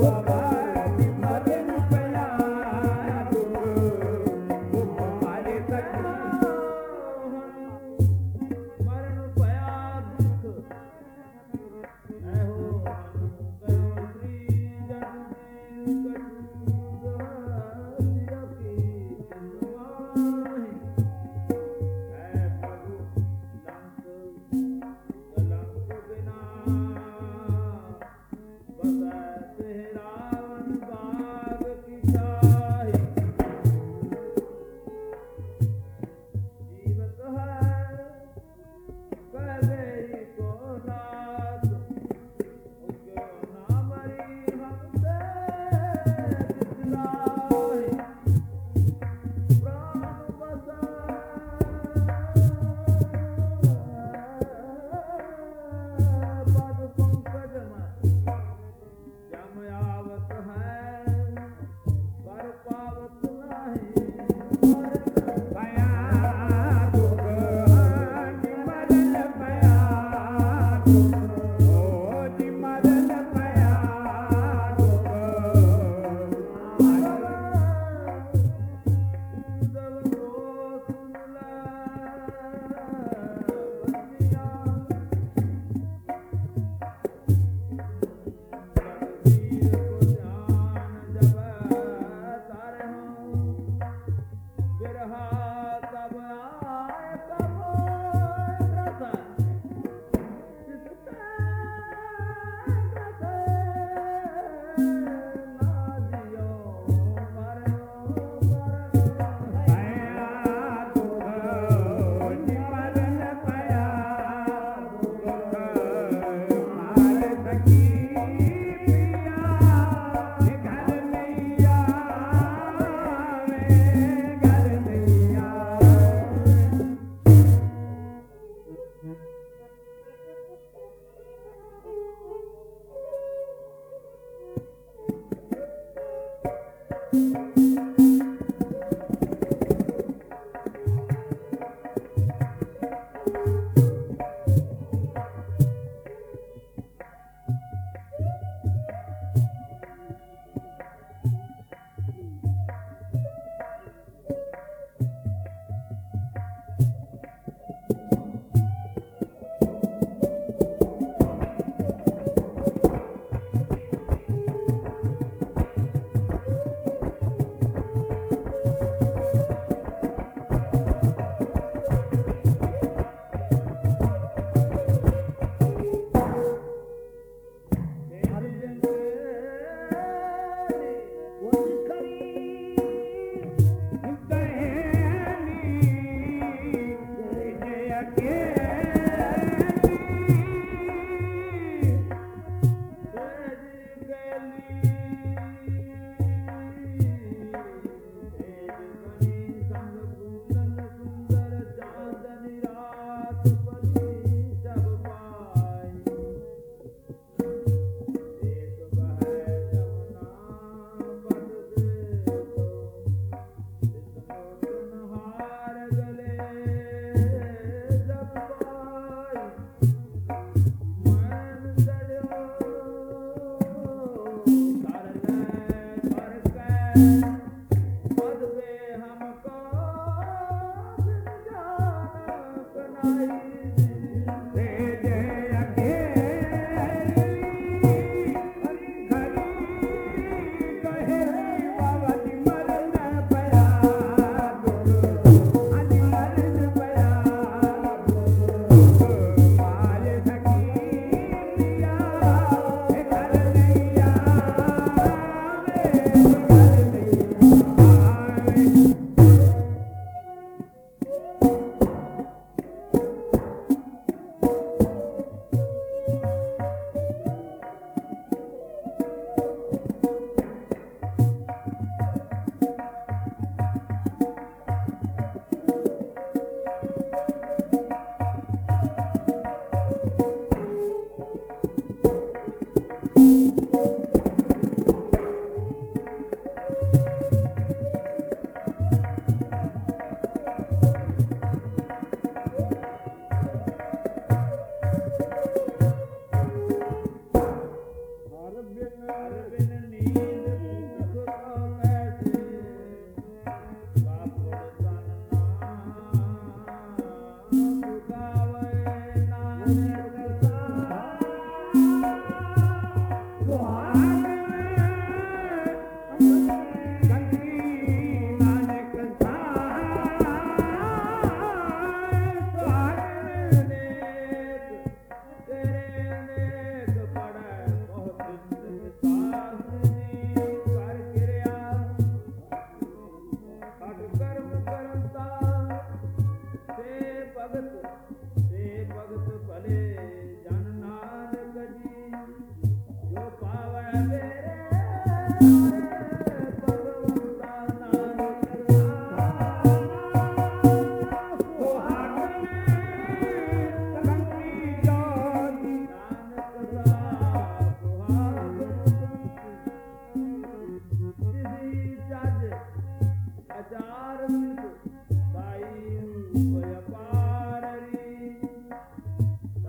Bye.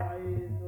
eyes.